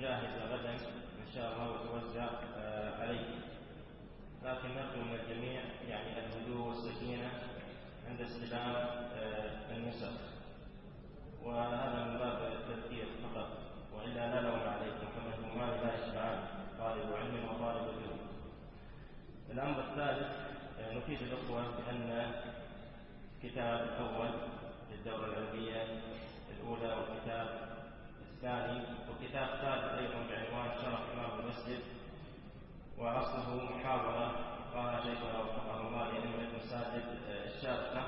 جاهزة غدا إن شاء الله وتوزع آه، عليكم لكن نرجو من الجميع يعني الهدوء والسكينة عند استلام آه، النسخ وهذا من باب التذكير فقط. وإلا لا لوم عليكم فمهمومان لا يشبعان طالب علم وطالب علم. الأمر الثالث آه، نفيد الأخوة بأن الكتاب الأول للدورة العلمية الأولى والكتاب الثاني وكتاب ثالث أيضا بعنوان شرف إمام المسجد وأصله محاضرة قال شيخنا وفقه الله لأئمة مساجد الشارقة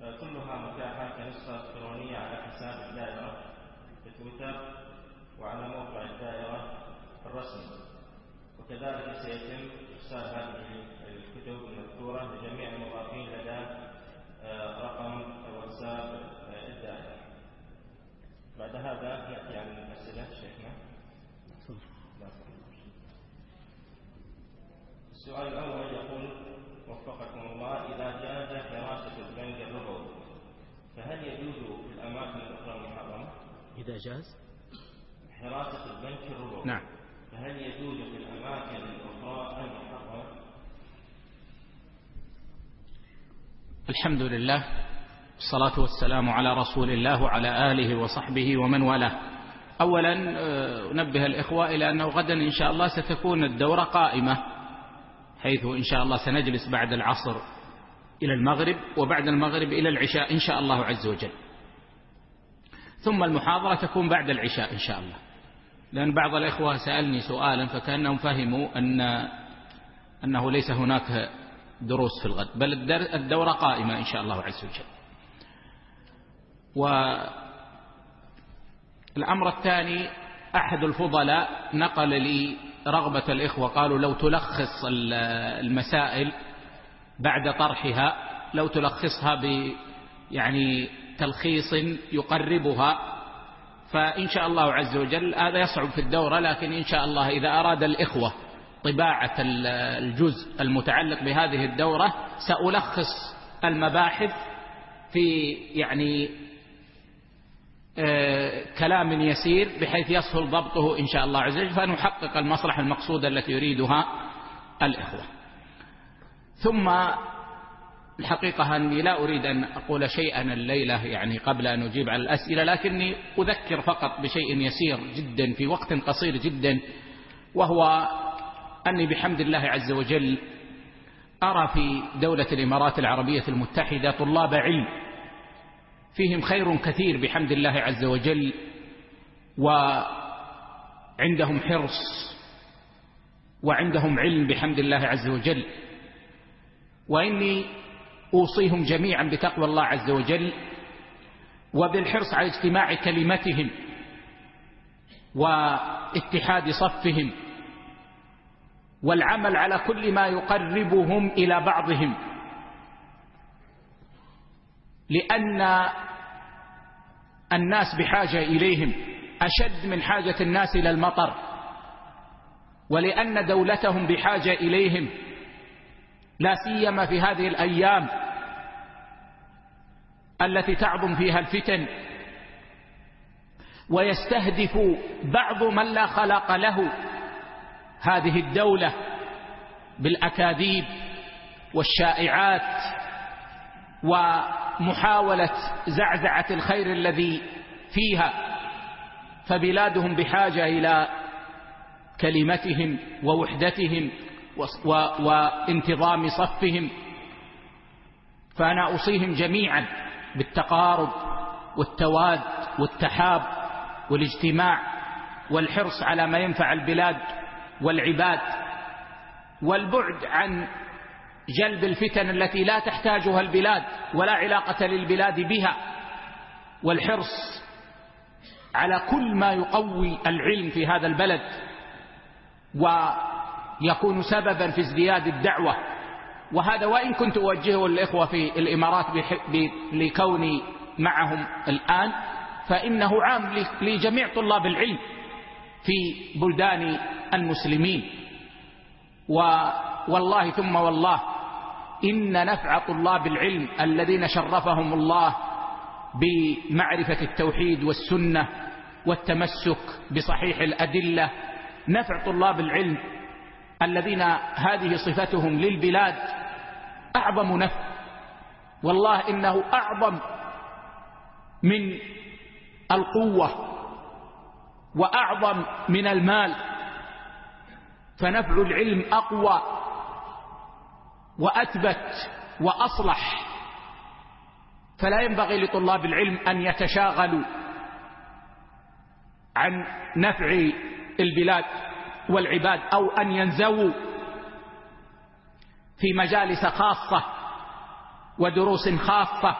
كلها متاحة كنسخة إلكترونية على حساب الدائرة في تويتر وعلى موقع الدائرة الرسمي. وكذلك سيتم إرسال هذه الكتب المذكورة لجميع المضافين لدى آه، رقم واتساب آه، الدائرة بعد هذا نأتي عن الأسئلة شيخنا السؤال الأول يقول وفقكم الله إذا جاز حراسة البنك الربوي فهل يجوز في الأماكن الأخرى المحرمة؟ إذا جاز؟ حراسة البنك الربوي. نعم. فهل يجوز في الأماكن الأخرى المحرمة؟ الحمد لله الصلاة والسلام على رسول الله وعلى آله وصحبه ومن والاه. أولا آه، نبه الإخوة إلى أنه غدا إن شاء الله ستكون الدورة قائمة حيث إن شاء الله سنجلس بعد العصر إلى المغرب وبعد المغرب إلى العشاء إن شاء الله عز وجل. ثم المحاضرة تكون بعد العشاء إن شاء الله. لأن بعض الإخوة سألني سؤالا فكأنهم فهموا أن أنه ليس هناك دروس في الغد بل الدورة قائمة إن شاء الله عز وجل. والأمر الثاني أحد الفضلاء نقل لي رغبة الإخوة قالوا لو تلخص المسائل بعد طرحها لو تلخصها ب يعني تلخيص يقربها فإن شاء الله عز وجل هذا يصعب في الدورة لكن إن شاء الله إذا أراد الإخوة طباعة الجزء المتعلق بهذه الدورة سألخص المباحث في يعني آه، كلام يسير بحيث يسهل ضبطه إن شاء الله عز وجل فنحقق المصلحة المقصودة التي يريدها الإخوة. ثم الحقيقة أني لا أريد أن أقول شيئا الليلة يعني قبل أن أجيب على الأسئلة لكني أذكر فقط بشيء يسير جدا في وقت قصير جدا وهو أني بحمد الله عز وجل أرى في دولة الإمارات العربية المتحدة طلاب علم فيهم خير كثير بحمد الله عز وجل وعندهم حرص وعندهم علم بحمد الله عز وجل. وإني أوصيهم جميعا بتقوى الله عز وجل وبالحرص على اجتماع كلمتهم واتحاد صفهم والعمل على كل ما يقربهم إلى بعضهم لأن الناس بحاجة إليهم أشد من حاجة الناس إلى المطر ولأن دولتهم بحاجة إليهم لا سيما في هذه الأيام التي تعظم فيها الفتن. ويستهدف بعض من لا خلق له هذه الدولة بالأكاذيب والشائعات ومحاولة زعزعة الخير الذي فيها فبلادهم بحاجة إلى كلمتهم ووحدتهم وانتظام صفهم. فأنا أوصيهم جميعا بالتقارب والتواد والتحاب والاجتماع والحرص على ما ينفع البلاد والعباد والبعد عن جلب الفتن التي لا تحتاجها البلاد ولا علاقة للبلاد بها والحرص على كل ما يقوي العلم في هذا البلد ويكون سببا في ازدياد الدعوة وهذا وإن كنت أوجهه الإخوة في الإمارات لكوني معهم الآن فإنه عام لجميع طلاب العلم في بلدان المسلمين. والله ثم والله إن نفع طلاب العلم الذين شرفهم الله بمعرفة التوحيد والسنة والتمسك بصحيح الأدلة نفع طلاب العلم الذين هذه صفتهم للبلاد أعظم نفع والله إنه أعظم من القوة وأعظم من المال. فنفع العلم أقوى وأثبت وأصلح. فلا ينبغي لطلاب العلم أن يتشاغلوا عن نفع البلاد والعباد أو أن ينزووا في مجالس خاصة ودروس خاصة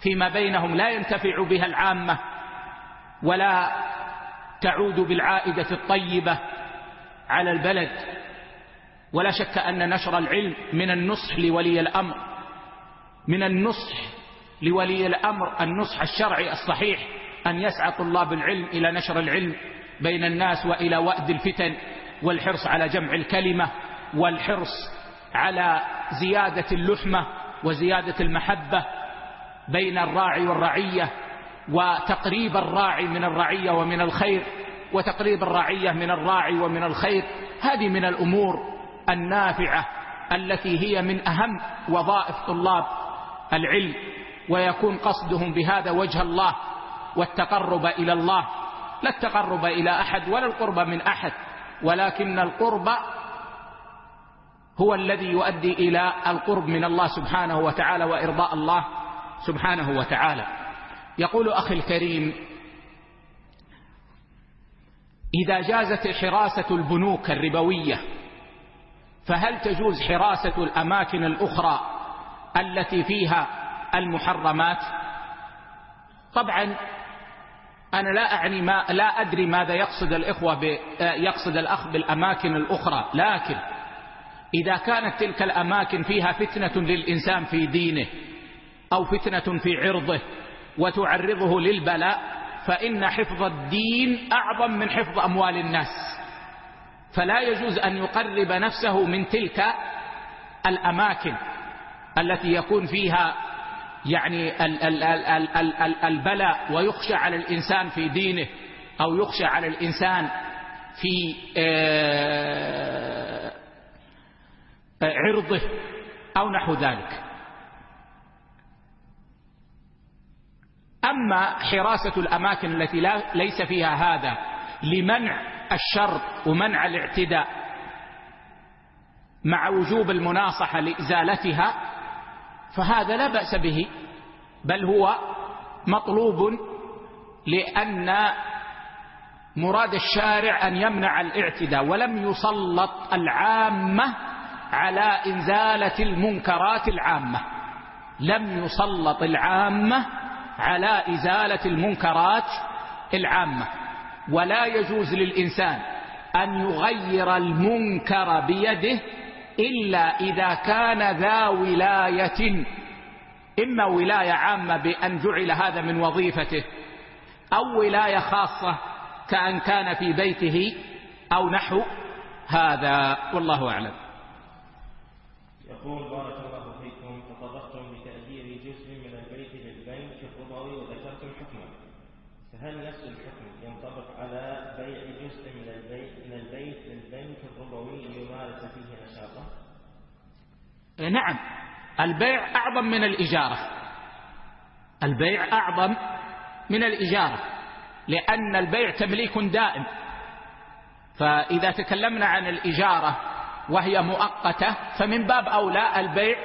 فيما بينهم لا ينتفع بها العامة ولا تعود بالعائدة الطيبة على البلد. ولا شك أن نشر العلم من النصح لولي الأمر من النصح لولي الأمر النصح الشرعي الصحيح أن يسعى طلاب العلم إلى نشر العلم بين الناس وإلى وأد الفتن والحرص على جمع الكلمة والحرص على زيادة اللحمة وزيادة المحبة بين الراعي والرعية وتقريب الراعي من الرعية ومن الخير وتقريب الرعية من الراعي ومن الخير. هذه من الأمور النافعة التي هي من أهم وظائف طلاب العلم ويكون قصدهم بهذا وجه الله والتقرب إلى الله. لا التقرب إلى أحد ولا القرب من أحد ولكن القرب هو الذي يؤدي إلى القرب من الله سبحانه وتعالى وإرضاء الله سبحانه وتعالى. يقول أخي الكريم إذا جازت حراسة البنوك الربوية فهل تجوز حراسة الأماكن الأخرى التي فيها المحرمات؟ طبعا أنا لا أعني ما لا أدري ماذا يقصد الإخوة يقصد الأخ بالأماكن الأخرى لكن إذا كانت تلك الأماكن فيها فتنة للإنسان في دينه أو فتنة في عرضه وتعرضه للبلاء فإن حفظ الدين أعظم من حفظ أموال الناس. فلا يجوز أن يقرب نفسه من تلك الأماكن التي يكون فيها يعني البلاء ويخشى على الإنسان في دينه أو يخشى على الإنسان في آه، عرضه أو نحو ذلك. أما حراسة الأماكن التي لا ليس فيها هذا لمنع الشر ومنع الاعتداء مع وجوب المناصحة لإزالتها فهذا لا بأس به بل هو مطلوب لأن مراد الشارع أن يمنع الاعتداء ولم يسلط العامة على إنزالة المنكرات العامة. لم يسلط العامة على إزالة المنكرات العامة. ولا يجوز للإنسان أن يغير المنكر بيده إلا إذا كان ذا ولاية. إما ولاية عامة بأن جعل هذا من وظيفته أو ولاية خاصة كأن كان في بيته أو نحو هذا. والله أعلم. يقول بارك الله فيكم تطرقتم لتأجير جزء من البيت للبنك الربوي وذكرتم حكما فهل نفس الحكم ينطبق على بيع جزء من البيت من البيت للبنك الربوي ليمارس فيه نشاطه؟ نعم. البيع أعظم من الإجارة. البيع أعظم من الإجارة لأن البيع تمليك دائم. فإذا تكلمنا عن الإجارة وهي مؤقتة فمن باب أولى البيع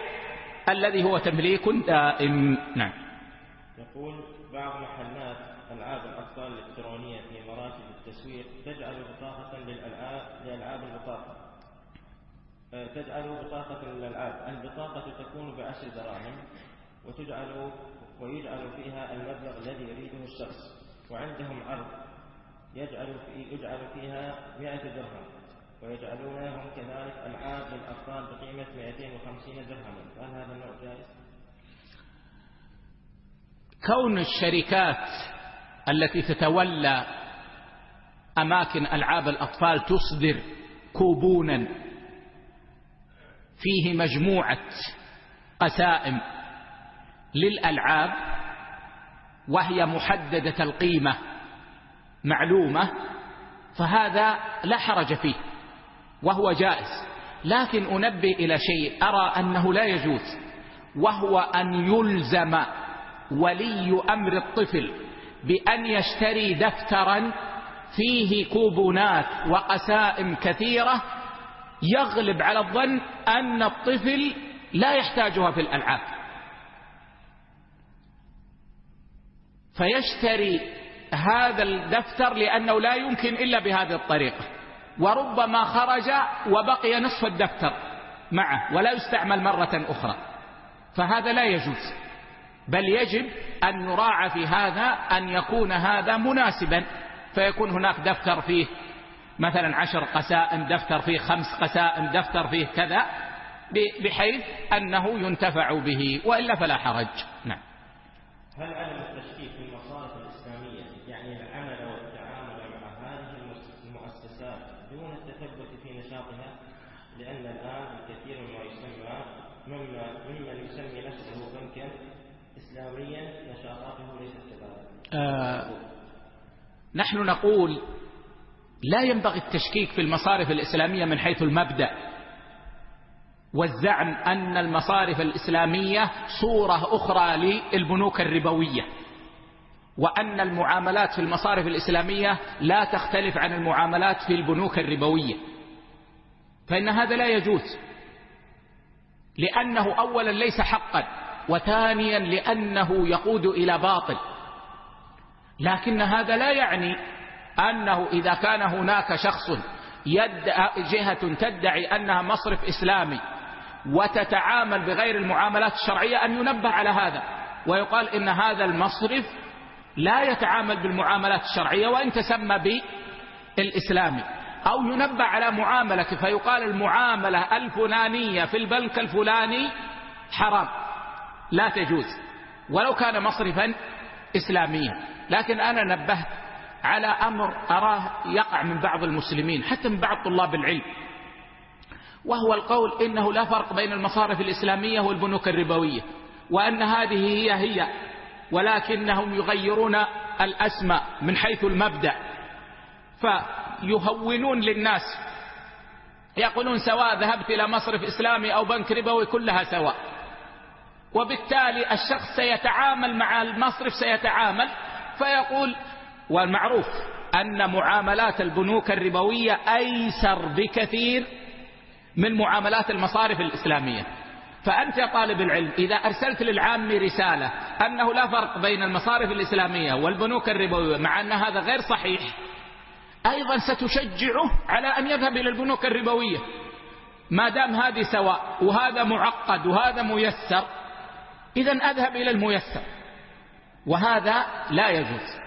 الذي هو تمليك دائم. نعم. يقول بعض محلات ألعاب الأطفال الإلكترونية في مراكز التسويق تجعل بطاقة للألعاب لألعاب البطاقة. آه، تجعل بطاقة للألعاب. البطاقة تكون بعشر دراهم وتجعل ويجعل فيها المبلغ الذي يريده الشخص. وعندهم عرض يجعل في يجعل فيها 100 درهم. ويجعلونهم كذلك ألعاب للأطفال بقيمة 250 درهما فهل هذا النوع جائز؟ كون الشركات التي تتولى أماكن ألعاب الأطفال تصدر كوبونا فيه مجموعة قسائم للألعاب وهي محددة القيمة معلومة فهذا لا حرج فيه وهو جائز لكن أنبه إلى شيء أرى أنه لا يجوز. وهو أن يلزم ولي أمر الطفل بأن يشتري دفترا فيه كوبونات وقسائم كثيرة يغلب على الظن أن الطفل لا يحتاجها في الألعاب. فيشتري هذا الدفتر لأنه لا يمكن إلا بهذه الطريقة. وربما خرج وبقي نصف الدفتر معه ولا يستعمل مرة أخرى. فهذا لا يجوز. بل يجب أن يراعى في هذا أن يكون هذا مناسبا. فيكون هناك دفتر فيه مثلا عشر قسائم دفتر فيه خمس قسائم دفتر فيه كذا بحيث أنه ينتفع به. وإلا فلا حرج. نعم. هل عدم التشكيك في المصارف الإسلامية يعني العمل والتعامل مع هذه المؤسسات دون التثبت في نشاطها لأن الآن الكثير مما يسمى ممن يسمي نفسه بنكا إسلاميا نشاطاته ليست كذلك آه نحن نقول لا ينبغي التشكيك في المصارف الإسلامية من حيث المبدأ والزعم أن المصارف الإسلامية صورة أخرى للبنوك الربوية وأن المعاملات في المصارف الإسلامية لا تختلف عن المعاملات في البنوك الربوية. فإن هذا لا يجوز لأنه أولا ليس حقا وثانيا لأنه يقود إلى باطل. لكن هذا لا يعني أنه إذا كان هناك شخص يدعى جهة تدعي أنها مصرف إسلامي وتتعامل بغير المعاملات الشرعية أن ينبه على هذا ويقال إن هذا المصرف لا يتعامل بالمعاملات الشرعية وإن تسمى بالإسلامي أو ينبه على معاملة فيقال المعاملة الفلانية في البنك الفلاني حرام لا تجوز ولو كان مصرفا إسلاميا. لكن أنا نبهت على أمر أراه يقع من بعض المسلمين حتى من بعض طلاب العلم. وهو القول إنه لا فرق بين المصارف الإسلامية والبنوك الربوية وأن هذه هي هي ولكنهم يغيرون الأسماء من حيث المبدأ فيهونون للناس. يقولون سواء ذهبت إلى مصرف إسلامي أو بنك ربوي كلها سواء. وبالتالي الشخص سيتعامل مع المصرف سيتعامل فيقول والمعروف أن معاملات البنوك الربوية أيسر بكثير من معاملات المصارف الإسلامية. فأنت يا طالب العلم إذا أرسلت للعام رسالة أنه لا فرق بين المصارف الإسلامية والبنوك الربوية مع أن هذا غير صحيح أيضا ستشجعه على أن يذهب إلى البنوك الربوية. ما دام هذه سواء وهذا معقد وهذا ميسر إذا أذهب إلى الميسر. وهذا لا يجوز.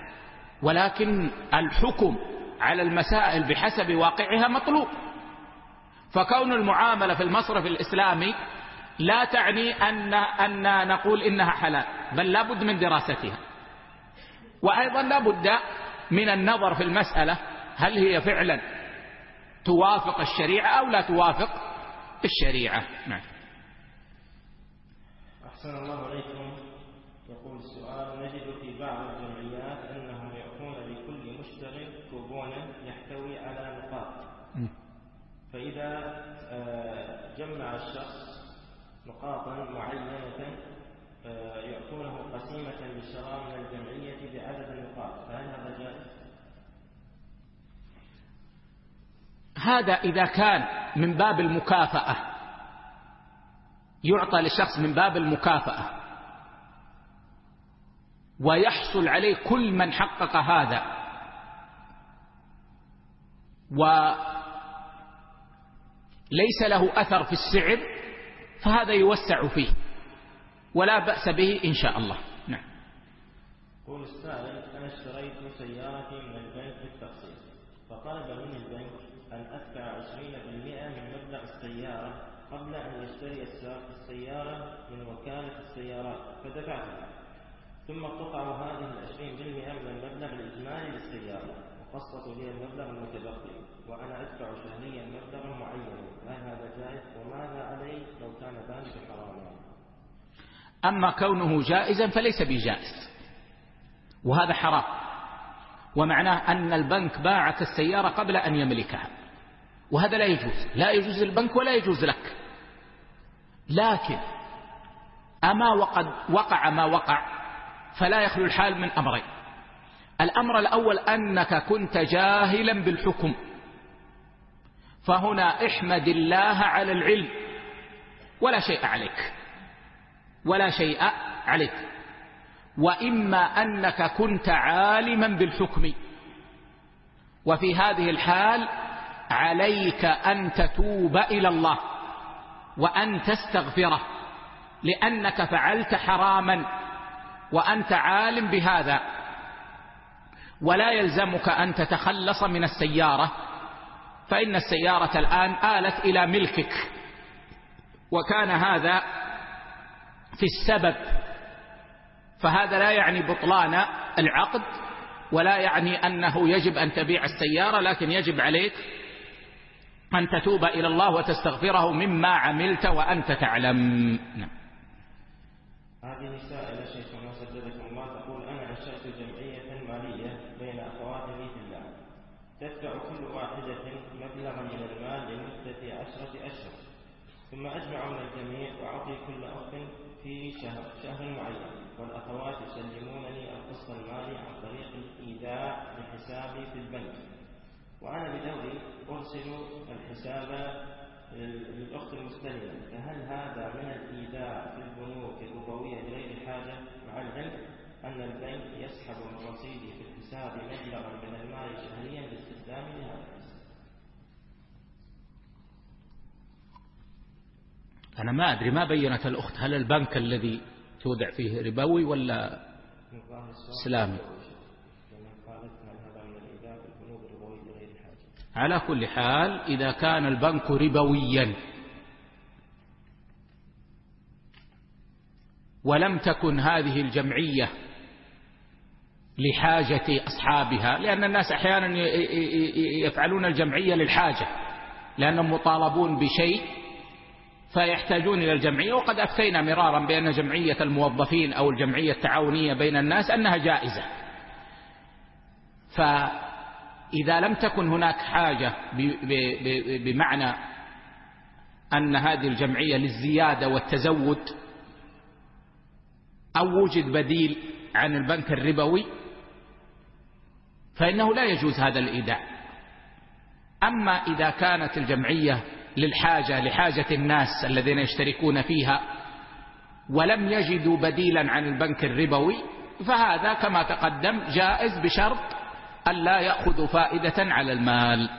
ولكن الحكم على المسائل بحسب واقعها مطلوب. فكون المعاملة في المصرف الإسلامي لا تعني أن, أن نقول إنها حلال بل لابد من دراستها. وأيضا لابد من النظر في المسألة هل هي فعلا توافق الشريعة أو لا توافق الشريعة؟ نعم. أحسن الله عليكم يقول السؤال نجد في بعض الجمعيات أنهم يعطون لكل مشترك كوبونا يحتوي على نقاط. فإذا آه، جمع الشخص نقاطا معينة آه، يعطونه قسيمة للشراء من الجمعية بعدد النقاط فهل هذا جائز؟ هذا إذا كان من باب المكافأة. يعطى للشخص من باب المكافأة. ويحصل عليه كل من حقق هذا. وليس له أثر في السعر فهذا يوسع فيه ولا بأس به إن شاء الله. نعم. قول السائل أنا اشتريت سيارتي من البنك بالتقسيط فطلب مني البنك أن أدفع عشرين بالمئة من مبلغ السيارة قبل أن يشتري السيارة من وكالة السيارات فدفعتها. ثم قطع هذه العشرين بالمئة من المبلغ الإجمالي للسيارة وقسطوا لي المبلغ المتبقي. وأنا أدفع شهريا مبلغا معينا. هل هذا جائز؟ وماذا علي لو كان ذلك حراما؟ أما كونه جائزا فليس بجائز. وهذا حرام. ومعناه أن البنك باعك السيارة قبل أن يملكها. وهذا لا يجوز. لا يجوز البنك ولا يجوز لك. لكن أما وقد وقع ما وقع فلا يخلو الحال من أمرين. الأمر الأول أنك كنت جاهلا بالحكم. فهنا احمد الله على العلم. ولا شيء عليك. ولا شيء عليك. وإما أنك كنت عالما بالحكم. وفي هذه الحال عليك أن تتوب إلى الله. وأن تستغفره. لأنك فعلت حراما. وأنت عالم بهذا. ولا يلزمك أن تتخلص من السيارة فإن السيارة الآن آلت إلى ملكك. وكان هذا في السبب فهذا لا يعني بطلان العقد ولا يعني أنه يجب أن تبيع السيارة لكن يجب عليك أن تتوب إلى الله وتستغفره مما عملت وأنت تعلم. نعم. هذه سائلة شيخنا سددكم الله تقول أنا أنشأت جمعية مالية بين أخواتي في الله. تدفع كل واحدة مبلغا من المال لمدة عشرة أشهر. ثم أجمع من الجميع وأعطي كل أخت في شهر شهر معين. والأخوات يسلمونني القسط المالي عن طريق الإيداع لحسابي في البنك. وأنا بدوري أرسل الحساب للأخت المستلمة. فهل هذا من الإيداع في البنوك الربوية بغير حاجة مع العلم أن البنك يسحب من رصيدي في الحساب مبلغا من المال شهريا لاستخدام لهذا الحساب أنا ما أدري ما بينت الأخت هل البنك الذي تودع فيه ربوي ولا إسلامي؟ على كل حال إذا كان البنك ربويا ولم تكن هذه الجمعية لحاجة أصحابها لأن الناس أحيانا يفعلون الجمعية للحاجة لأنهم مطالبون بشيء فيحتاجون إلى الجمعية وقد أفتينا مرارا بأن جمعية الموظفين أو الجمعية التعاونية بين الناس أنها جائزة. إذا لم تكن هناك حاجة بمعنى أن هذه الجمعية للزيادة والتزود أو وجد بديل عن البنك الربوي فإنه لا يجوز هذا الإيداع. أما إذا كانت الجمعية للحاجة لحاجة الناس الذين يشتركون فيها ولم يجدوا بديلا عن البنك الربوي فهذا كما تقدم جائز بشرط ألا يأخذ فائدة على المال.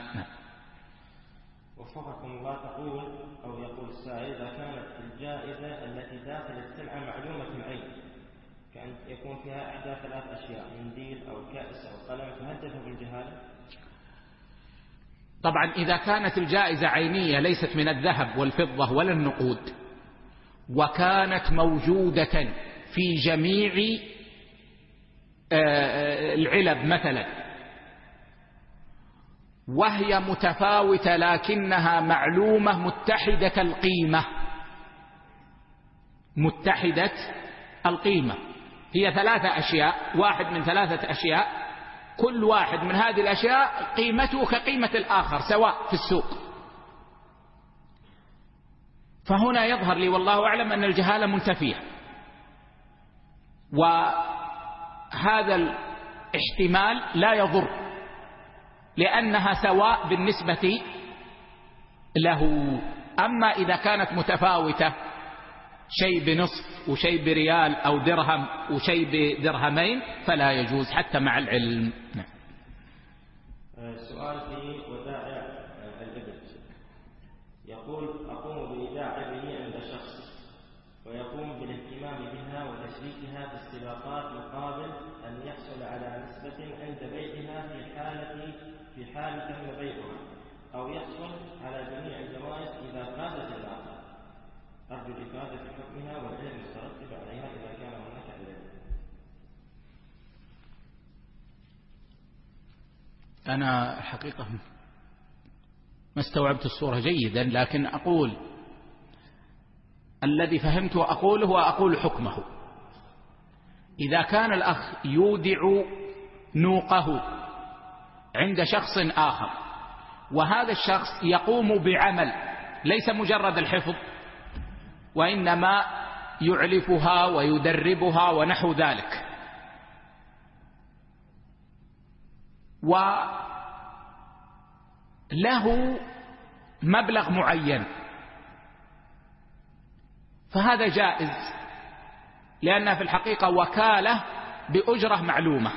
وفقكم الله تقول أو يقول السائل إذا كانت الجائزة التي داخل السلعة معلومة العين كأن يكون فيها إحدى ثلاث أشياء منديل أو كأس أو قلم فهل تذهب الجهالة؟ طبعا إذا كانت الجائزة عينية ليست من الذهب والفضة ولا النقود وكانت موجودة في جميع آه، آه، العلب مثلا وهي متفاوتة لكنها معلومة متحدة القيمة. متحدة القيمة. هي ثلاثة أشياء واحد من ثلاثة أشياء كل واحد من هذه الأشياء قيمته كقيمة الآخر سواء في السوق. فهنا يظهر لي والله أعلم أن الجهالة منتفية. وهذا الاحتمال لا يضر لأنها سواء بالنسبة له. أما إذا كانت متفاوتة شيء بنصف وشيء بريال أو درهم وشيء بدرهمين فلا يجوز حتى مع العلم نعم. سؤال في ودائع الإبل يقول أقوم بإيداع ابني عند شخص ويقوم بالاهتمام بها وتشريكها في السباقات مقابل أن يحصل على نسبة عند بيعها في حالة في حال تم بيعها أو يحصل على جميع الجوائز إذا فازت الآخر أرجو الإفادة في حكمها والعلم المترتب عليها إذا كان هناك علم أنا حقيقة ما استوعبت الصورة جيدا لكن أقول الذي فهمت وأقوله وأقول حكمه. إذا كان الأخ يودع نوقه عند شخص آخر وهذا الشخص يقوم بعمل ليس مجرد الحفظ وإنما يعلفها ويدربها ونحو ذلك. وله مبلغ معين. فهذا جائز لأنها في الحقيقة وكالة بأجرة معلومة.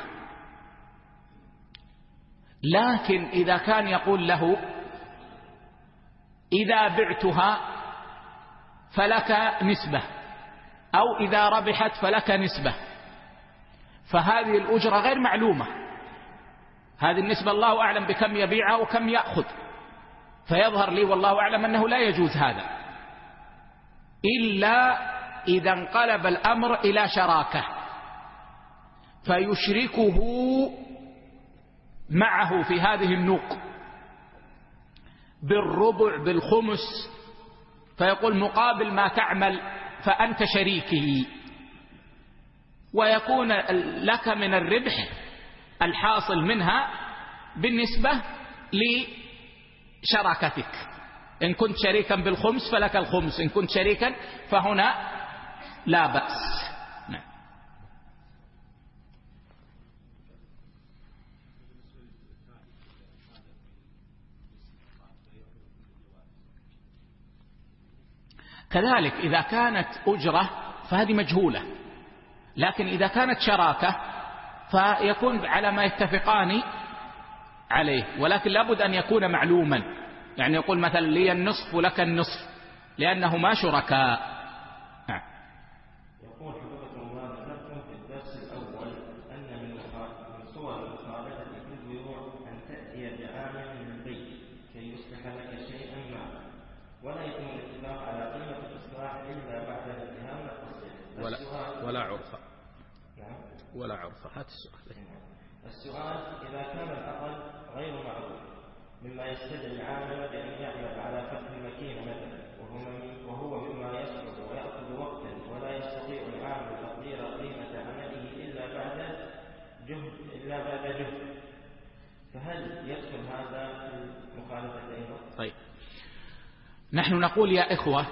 لكن إذا كان يقول له إذا بعتها فلك نسبة أو إذا ربحت فلك نسبة. فهذه الأجرة غير معلومة. هذه النسبة الله أعلم بكم يبيعها وكم يأخذ. فيظهر لي والله أعلم أنه لا يجوز هذا. إلا إذا انقلب الأمر إلى شراكة. فيشركه معه في هذه النوق. بالربع بالخمس. فيقول مقابل ما تعمل فأنت شريكه ويكون لك من الربح الحاصل منها بالنسبة لشراكتك إن كنت شريكا بالخمس فلك الخمس إن كنت شريكا فهنا لا بأس نعم. كذلك إذا كانت أجرة فهذه مجهولة لكن إذا كانت شراكة فيكون على ما يتفقان عليه ولكن لابد أن يكون معلوما. يعني يقول مثلا لي النصف ولك النصف لأنهما شركاء نعم. يقول حفظكم الله ذكرتم في الدرس الأول أن من صور المخالفة في البيوع أن تأتي بعامل من البيت كي يصلح لك شيئا ما ولا يتم الاتفاق على قيمة الإصلاح إلا بعد الاتهام والتصريح ولا ولا عرف نعم هات السؤال. السؤال إذا كان الأقل غير معروف مما يستدعي العامل بأن يعمل على فتح الماكينة مثلا وهو مما يصعب ويأخذ وقتا ولا يستطيع العامل تقدير قيمة عمله إلا بعد جهد إلا بعد جهد. فهل يدخل هذا في المخالفة أيضا؟ طيب. نحن نقول يا إخوة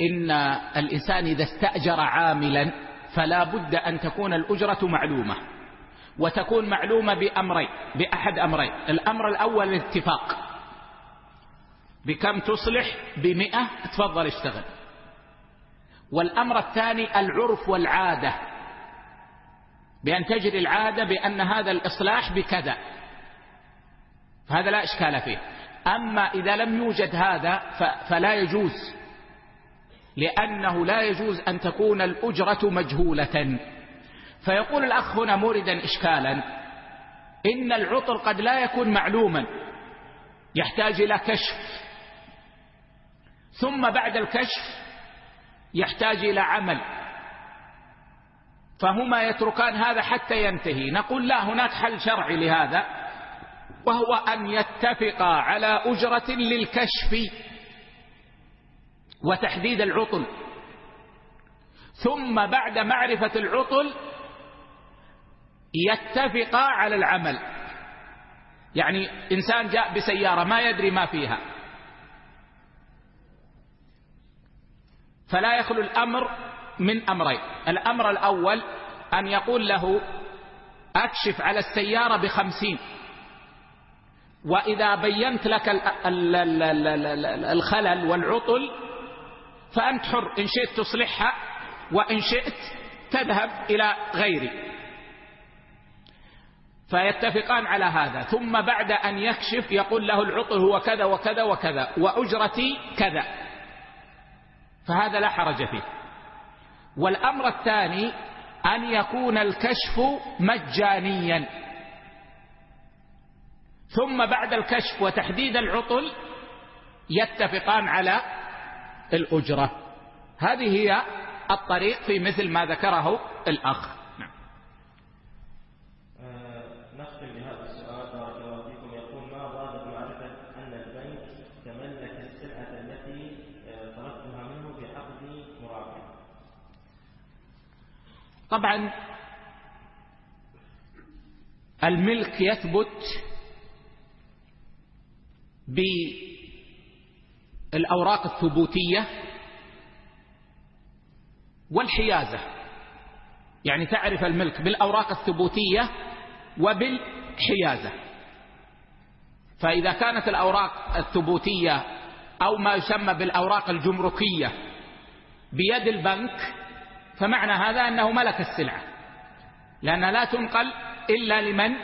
إن الإنسان إذا استأجر عاملا فلا بد أن تكون الأجرة معلومة وتكون معلومة بأمرين بأحد أمرين. الأمر الأول الاتفاق. بكم تصلح؟ بمئة. تفضل اشتغل. والأمر الثاني العرف والعادة. بأن تجري العادة بأن هذا الإصلاح بكذا. فهذا لا إشكال فيه. أما إذا لم يوجد هذا فلا يجوز. لأنه لا يجوز أن تكون الأجرة مجهولة. فيقول الأخ هنا موردا إشكالا إن العطر قد لا يكون معلوما يحتاج إلى كشف. ثم بعد الكشف يحتاج إلى عمل. فهما يتركان هذا حتى ينتهي. نقول لا هناك حل شرعي لهذا وهو أن يتفقا على أجرة للكشف وتحديد العطل. ثم بعد معرفة العطل يتفقا على العمل. يعني إنسان جاء بسيارة ما يدري ما فيها. فلا يخلو الأمر من أمرين. الأمر الأول أن يقول له أكشف على السيارة بخمسين. وإذا بينت لك الخلل والعطل فأنت حر. إن شئت تصلحها وإن شئت تذهب إلى غيري. فيتفقان على هذا. ثم بعد أن يكشف يقول له العطل هو كذا وكذا وكذا وأجرتي كذا. فهذا لا حرج فيه. والأمر الثاني أن يكون الكشف مجانيا. ثم بعد الكشف وتحديد العطل يتفقان على الأجرة. هذه هي الطريق في مثل ما ذكره الأخ. نعم. آه نختم بهذا السؤال. بارك الله فيكم. يقول ما معرفة أن البنك تملك السلعة التي آه، طلبتها منه بعقد مرابحة طبعا الملك يثبت بالأوراق الثبوتية والحيازة. يعني تعرف الملك بالأوراق الثبوتية وبالحيازة. فإذا كانت الأوراق الثبوتية أو ما يسمى بالأوراق الجمركية بيد البنك فمعنى هذا أنه ملك السلعة لأنها لا تنقل إلا لمن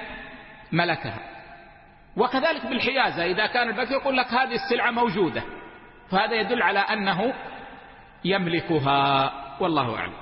ملكها. وكذلك بالحيازة إذا كان البنك يقول لك هذه السلعة موجودة فهذا يدل على أنه يملكها والله أعلم.